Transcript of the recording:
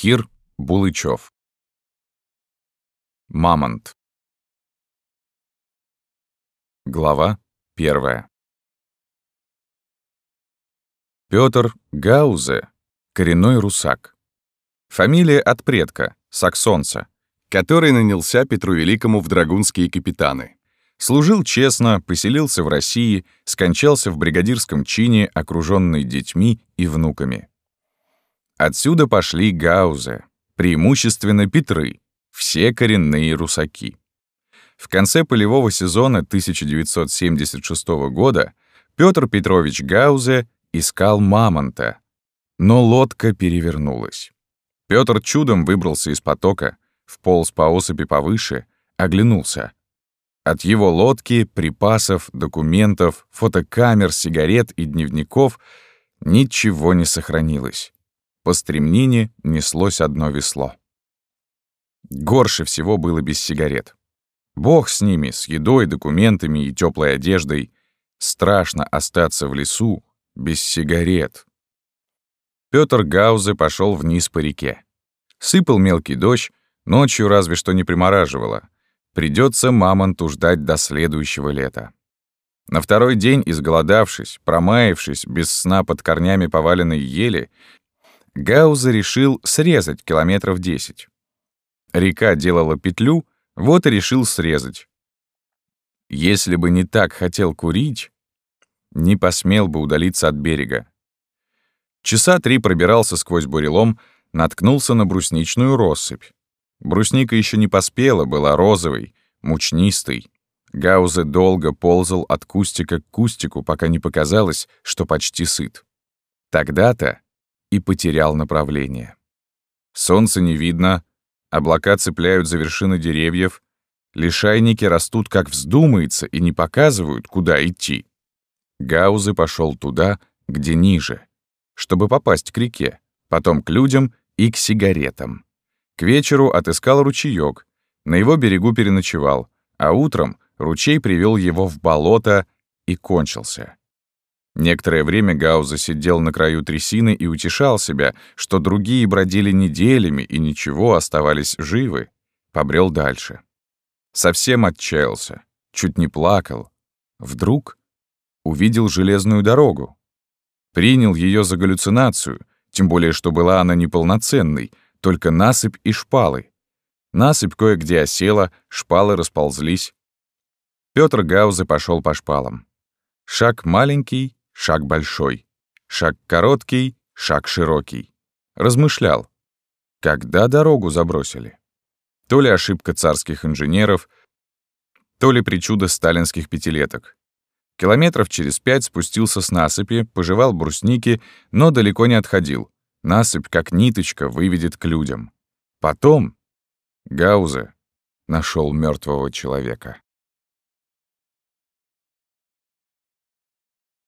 Кир Булычев. Мамонт. Глава первая. Пётр Гаузе — коренной русак. Фамилия от предка, саксонца, который нанялся Петру Великому в драгунские капитаны. Служил честно, поселился в России, скончался в бригадирском чине, окружённый детьми и внуками. Отсюда пошли Гаузе, преимущественно Петры, все коренные русаки. В конце полевого сезона 1976 года Петр Петрович Гаузе искал мамонта, но лодка перевернулась. Петр чудом выбрался из потока, вполз по осыпи повыше, оглянулся. От его лодки, припасов, документов, фотокамер, сигарет и дневников ничего не сохранилось. По стремнине неслось одно весло. Горше всего было без сигарет. Бог с ними, с едой, документами и теплой одеждой. Страшно остаться в лесу без сигарет. Пётр Гаузе пошел вниз по реке. Сыпал мелкий дождь, ночью разве что не примораживало. Придется мамонту ждать до следующего лета. На второй день, изголодавшись, промаявшись, без сна под корнями поваленной ели, Гауза решил срезать километров 10. Река делала петлю, вот и решил срезать. Если бы не так хотел курить, не посмел бы удалиться от берега. Часа три пробирался сквозь бурелом, наткнулся на брусничную россыпь. Брусника еще не поспела, была розовой, мучнистой. Гаузе долго ползал от кустика к кустику, пока не показалось, что почти сыт. Тогда-то и потерял направление. Солнца не видно, облака цепляют за вершины деревьев, лишайники растут как вздумается и не показывают, куда идти. Гаузы пошел туда, где ниже, чтобы попасть к реке, потом к людям и к сигаретам. К вечеру отыскал ручеёк, на его берегу переночевал, а утром ручей привел его в болото и кончился. Некоторое время Гауза сидел на краю трясины и утешал себя, что другие бродили неделями и ничего, оставались живы. Побрел дальше. Совсем отчаялся, чуть не плакал. Вдруг увидел железную дорогу. Принял ее за галлюцинацию, тем более, что была она неполноценной, только насыпь и шпалы. Насыпь кое-где осела, шпалы расползлись. Пётр Гаузе пошел по шпалам. Шаг маленький, шаг большой, шаг короткий, шаг широкий. Размышлял, когда дорогу забросили. То ли ошибка царских инженеров, то ли причуда сталинских пятилеток. Километров через пять спустился с насыпи, пожевал брусники, но далеко не отходил. Насыпь, как ниточка, выведет к людям. Потом Гаузе нашел мертвого человека.